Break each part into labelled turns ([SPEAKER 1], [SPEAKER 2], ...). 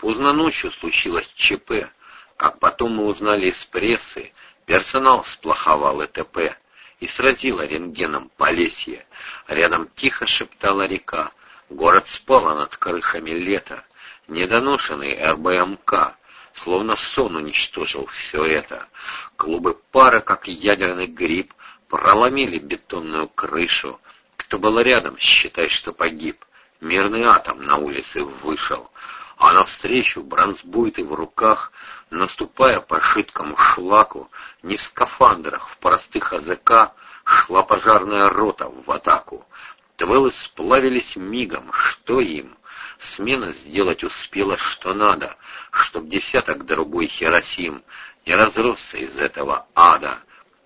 [SPEAKER 1] Поздно ночью случилось ЧП. Как потом мы узнали из прессы, персонал сплоховал ЭТП и сразила рентгеном Полесье. Рядом тихо шептала река. Город спал над крышами лета. Недоношенный РБМК, словно сон уничтожил все это. Клубы пара, как ядерный гриб, проломили бетонную крышу. Кто был рядом, считай, что погиб. Мирный атом на улице вышел, а навстречу бронзбойты в руках, наступая по шиткому шлаку, не в скафандрах, в простых АЗК, шла пожарная рота в атаку. Твелы сплавились мигом, что им? Смена сделать успела, что надо, чтоб десяток другой Хиросим не разросся из этого ада.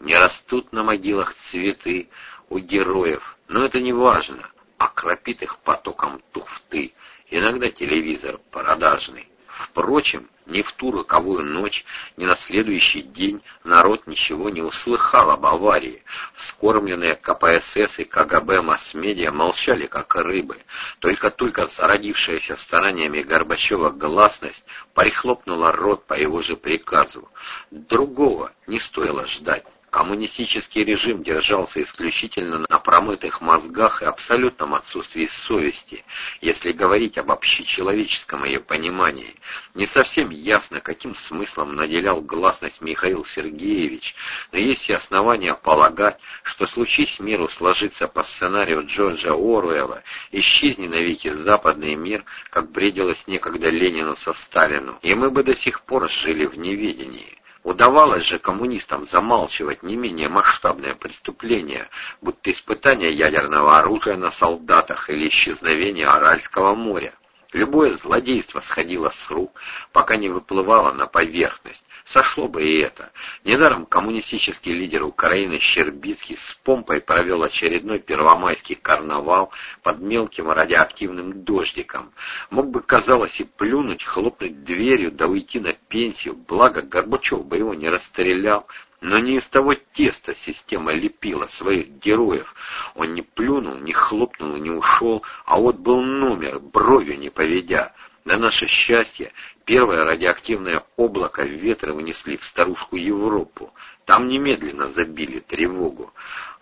[SPEAKER 1] Не растут на могилах цветы у героев, но это не важно окропит их потоком туфты, иногда телевизор продажный. Впрочем, ни в ту роковую ночь, ни на следующий день народ ничего не услыхал об аварии. Вскормленные КПСС и КГБ масс-медиа молчали, как рыбы. Только-только зародившаяся стараниями Горбачева гласность прихлопнула рот по его же приказу. Другого не стоило ждать. Коммунистический режим держался исключительно на промытых мозгах и абсолютном отсутствии совести, если говорить об общечеловеческом ее понимании. Не совсем ясно, каким смыслом наделял гласность Михаил Сергеевич, но есть и основания полагать, что случись миру сложиться по сценарию Джорджа Оруэлла, исчезни навеки западный мир, как бредилось некогда Ленину со Сталину, и мы бы до сих пор жили в неведении. Удавалось же коммунистам замалчивать не менее масштабное преступление, будто испытание ядерного оружия на солдатах или исчезновение Аральского моря. Любое злодейство сходило с рук, пока не выплывало на поверхность. Сошло бы и это. Недаром коммунистический лидер Украины Щербицкий с помпой провел очередной первомайский карнавал под мелким радиоактивным дождиком. Мог бы, казалось, и плюнуть, хлопнуть дверью, да уйти на пенсию, благо Горбачев бы его не расстрелял, но не из того теста система лепила своих героев. Он не плюнул, не хлопнул и не ушел, а вот был номер, бровью не поведя. На наше счастье, первое радиоактивное облако ветра вынесли в старушку Европу. Там немедленно забили тревогу.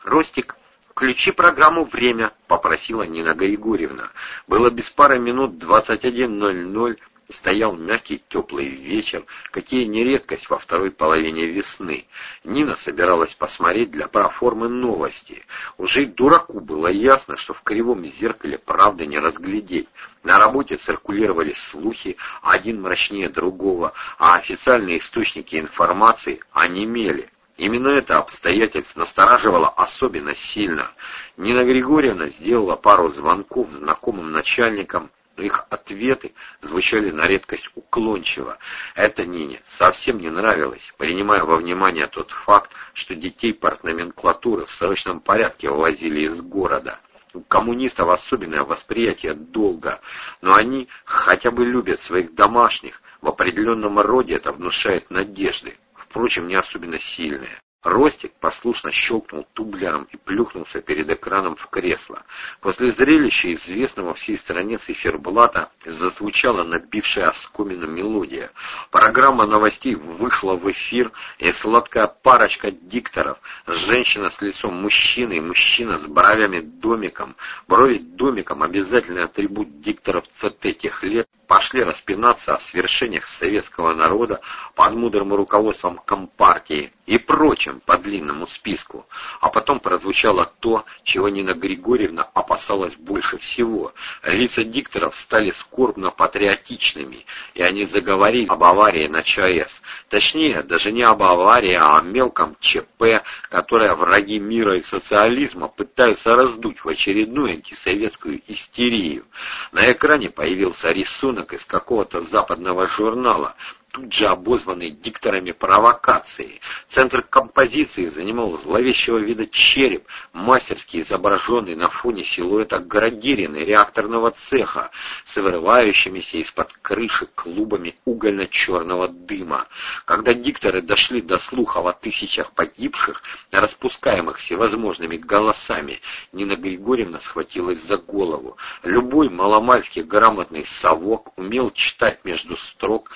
[SPEAKER 1] Ростик «Включи программу «Время», — попросила Нина Григорьевна. Было без пары минут 21.00, Стоял мягкий теплый вечер, какие не редкость во второй половине весны. Нина собиралась посмотреть для проформы новости. Уже дураку было ясно, что в кривом зеркале правды не разглядеть. На работе циркулировали слухи, один мрачнее другого, а официальные источники информации онемели. Именно это обстоятельство настораживало особенно сильно. Нина Григорьевна сделала пару звонков знакомым начальникам, их ответы звучали на редкость уклончиво. Это Нине совсем не нравилось, принимая во внимание тот факт, что детей партноменклатуры в срочном порядке вывозили из города. У коммунистов особенное восприятие долга, но они хотя бы любят своих домашних, в определенном роде это внушает надежды, впрочем, не особенно сильные. Ростик послушно щелкнул тублером и плюхнулся перед экраном в кресло. После зрелища известного всей стране циферблата зазвучала набившая оскомину мелодия. Программа новостей вышла в эфир, и сладкая парочка дикторов, женщина с лицом мужчины и мужчина с бровями домиком, брови домиком, обязательный атрибут дикторов ЦТ тех лет, пошли распинаться о свершениях советского народа под мудрым руководством Компартии и прочим по длинному списку. А потом прозвучало то, чего Нина Григорьевна опасалась больше всего. Лица дикторов стали скорбно-патриотичными, и они заговорили об аварии на ЧАЭС. Точнее, даже не об аварии, а о мелком ЧП, которое враги мира и социализма пытаются раздуть в очередную антисоветскую истерию. На экране появился рисунок рисунок из какого-то западного журнала. Тут же обозванный дикторами провокации. Центр композиции занимал зловещего вида череп, мастерски изображенный на фоне силуэта Градирины реакторного цеха, с вырывающимися из-под крыши клубами угольно-черного дыма. Когда дикторы дошли до слухов о тысячах погибших, распускаемых всевозможными голосами, Нина Григорьевна схватилась за голову. Любой маломальский грамотный совок умел читать между строк,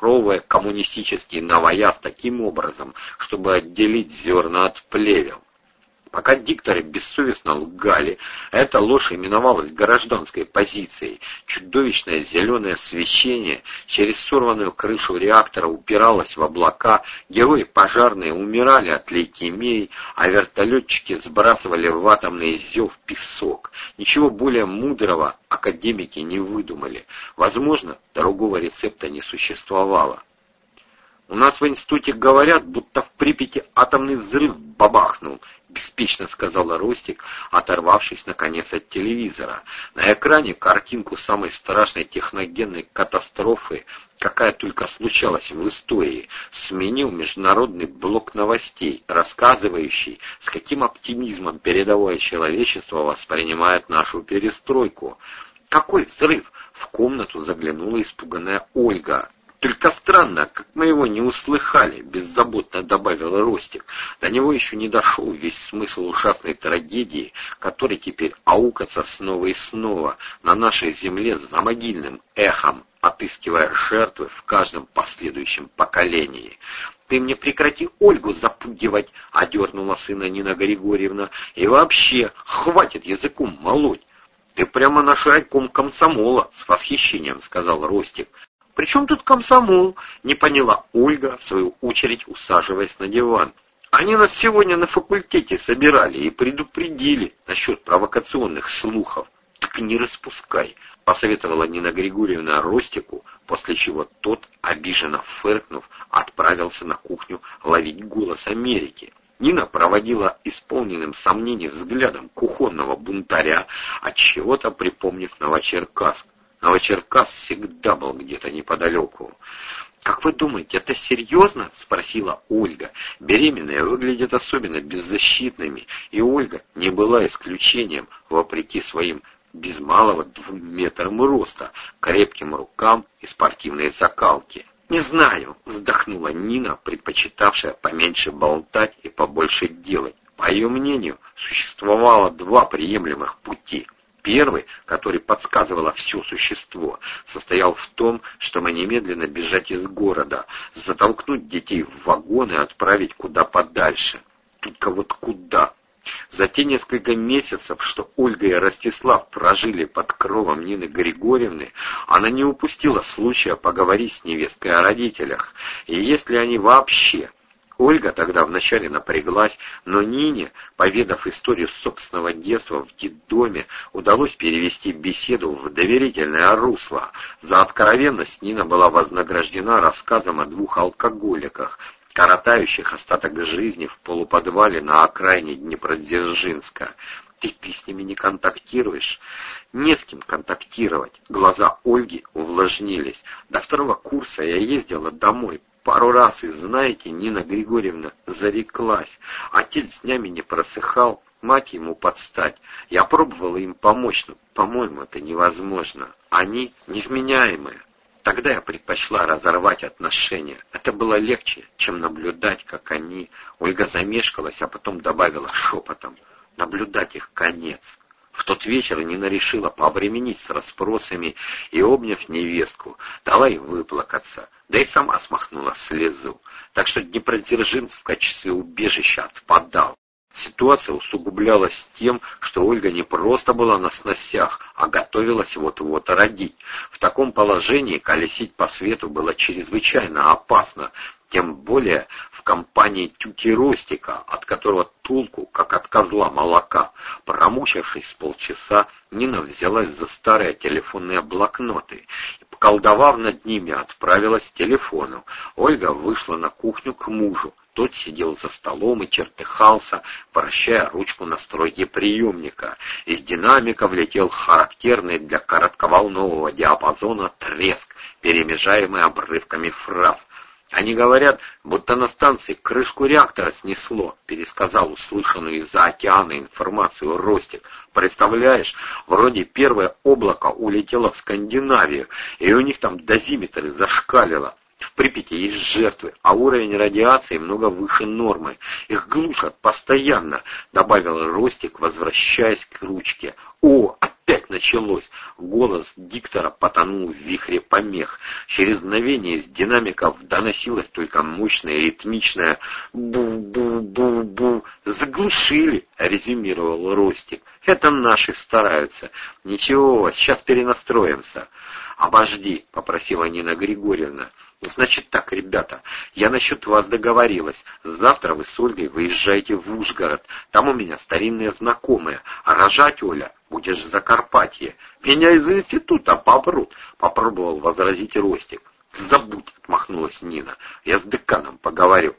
[SPEAKER 1] расшифровывая коммунистический новояз таким образом, чтобы отделить зерна от плевел. Пока дикторы бессовестно лгали, эта ложь именовалась гражданской позицией. Чудовищное зеленое освещение через сорванную крышу реактора упиралось в облака, герои пожарные умирали от лейкемии, а вертолетчики сбрасывали в атомный зев песок. Ничего более мудрого академики не выдумали. Возможно, другого рецепта не существовало. У нас в институте говорят, будто в Припяти атомный взрыв бабахнул, беспечно сказала Ростик, оторвавшись наконец от телевизора. На экране картинку самой страшной техногенной катастрофы, какая только случалась в истории, сменил международный блок новостей, рассказывающий, с каким оптимизмом передовое человечество воспринимает нашу перестройку. «Какой взрыв?» — в комнату заглянула испуганная Ольга. «Только странно, как мы его не услыхали», — беззаботно добавила Ростик. До него еще не дошел весь смысл ужасной трагедии, который теперь аукается снова и снова на нашей земле за могильным эхом, отыскивая жертвы в каждом последующем поколении. «Ты мне прекрати Ольгу запугивать!» — одернула сына Нина Григорьевна. «И вообще, хватит языком молоть!» «Ты прямо наш райком комсомола!» — с восхищением сказал Ростик. «При чем тут комсомол?» — не поняла Ольга, в свою очередь усаживаясь на диван. «Они нас сегодня на факультете собирали и предупредили насчет провокационных слухов. Так не распускай», — посоветовала Нина Григорьевна Ростику, после чего тот, обиженно фыркнув, отправился на кухню ловить голос Америки. Нина проводила исполненным сомнений взглядом кухонного бунтаря, от чего-то припомнив Новочеркасск. Новочеркасск всегда был где-то неподалеку. «Как вы думаете, это серьезно?» — спросила Ольга. Беременные выглядят особенно беззащитными, и Ольга не была исключением, вопреки своим без малого двум метрам роста, крепким рукам и спортивной закалке. «Не знаю», — вздохнула Нина, предпочитавшая поменьше болтать и побольше делать. По ее мнению, существовало два приемлемых пути — Первый, который подсказывало все существо, состоял в том, чтобы немедленно бежать из города, затолкнуть детей в вагон и отправить куда подальше. Только вот куда? За те несколько месяцев, что Ольга и Ростислав прожили под кровом Нины Григорьевны, она не упустила случая поговорить с невесткой о родителях, и если они вообще Ольга тогда вначале напряглась, но Нине, поведав историю собственного детства в детдоме, удалось перевести беседу в доверительное русло. За откровенность Нина была вознаграждена рассказом о двух алкоголиках, коротающих остаток жизни в полуподвале на окраине Днепродзержинска. Ты, ты с ними не контактируешь? Не с кем контактировать. Глаза Ольги увлажнились. До второго курса я ездила домой, Пару раз, и знаете, Нина Григорьевна зареклась. Отец днями не просыхал, мать ему подстать. Я пробовала им помочь, но, по-моему, это невозможно. Они невменяемые. Тогда я предпочла разорвать отношения. Это было легче, чем наблюдать, как они... Ольга замешкалась, а потом добавила шепотом. Наблюдать их конец. В тот вечер Нина решила пообременить с расспросами и, обняв невестку, дала ей выплакаться, да и сама смахнула слезу. Так что Днепродзержинск в качестве убежища отпадал. Ситуация усугублялась тем, что Ольга не просто была на сносях, а готовилась вот-вот родить. В таком положении колесить по свету было чрезвычайно опасно, тем более компании тюки Ростика, от которого толку, как от козла молока. Промучившись с полчаса, Нина взялась за старые телефонные блокноты и, поколдовав над ними, отправилась к телефону. Ольга вышла на кухню к мужу. Тот сидел за столом и чертыхался, вращая ручку настройки приемника. Из динамика влетел характерный для коротковолнового диапазона треск, перемежаемый обрывками фраз. Они говорят, будто на станции крышку реактора снесло, пересказал услышанную из-за океана информацию Ростик. Представляешь, вроде первое облако улетело в Скандинавию, и у них там дозиметр зашкалило. В Припяти есть жертвы, а уровень радиации много выше нормы. Их глушат постоянно, добавил Ростик, возвращаясь к ручке. О, опять началось. Голос диктора потонул в вихре помех. Через мгновение из динамиков доносилось только мощное ритмичное «бу-бу-бу-бу». «Заглушили», — резюмировал Ростик. «Это наши стараются. Ничего, сейчас перенастроимся». «Обожди», — попросила Нина Григорьевна. «Значит так, ребята, я насчет вас договорилась. Завтра вы с Ольгой выезжаете в Ужгород. Там у меня старинные знакомые. А рожать, Оля, будешь в Закарпатье. Меня из института попрут», — попробовал возразить Ростик. «Забудь», — отмахнулась Нина. «Я с деканом поговорю».